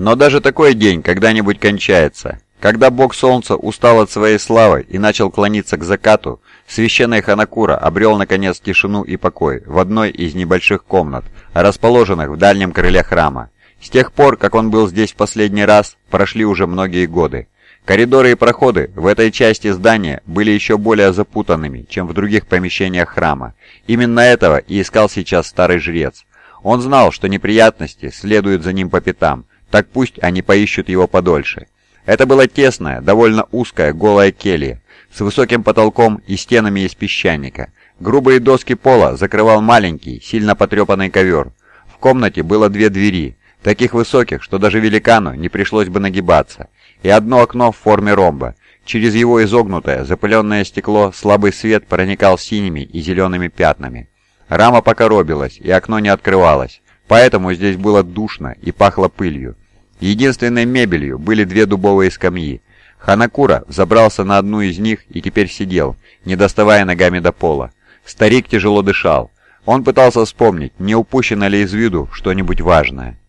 Но даже такой день когда-нибудь кончается. Когда бог солнца устал от своей славы и начал клониться к закату, священный Ханакура обрел наконец тишину и покой в одной из небольших комнат, расположенных в дальнем крыле храма. С тех пор, как он был здесь в последний раз, прошли уже многие годы. Коридоры и проходы в этой части здания были еще более запутанными, чем в других помещениях храма. Именно этого и искал сейчас старый жрец. Он знал, что неприятности следуют за ним по пятам, так пусть они поищут его подольше. Это была тесная, довольно узкая, голая келья, с высоким потолком и стенами из песчаника. Грубые доски пола закрывал маленький, сильно потрепанный ковер. В комнате было две двери, таких высоких, что даже великану не пришлось бы нагибаться, и одно окно в форме ромба. Через его изогнутое, запыленное стекло слабый свет проникал синими и зелеными пятнами. Рама покоробилась, и окно не открывалось, поэтому здесь было душно и пахло пылью. Единственной мебелью были две дубовые скамьи. Ханакура забрался на одну из них и теперь сидел, не доставая ногами до пола. Старик тяжело дышал. Он пытался вспомнить, не упущено ли из виду что-нибудь важное.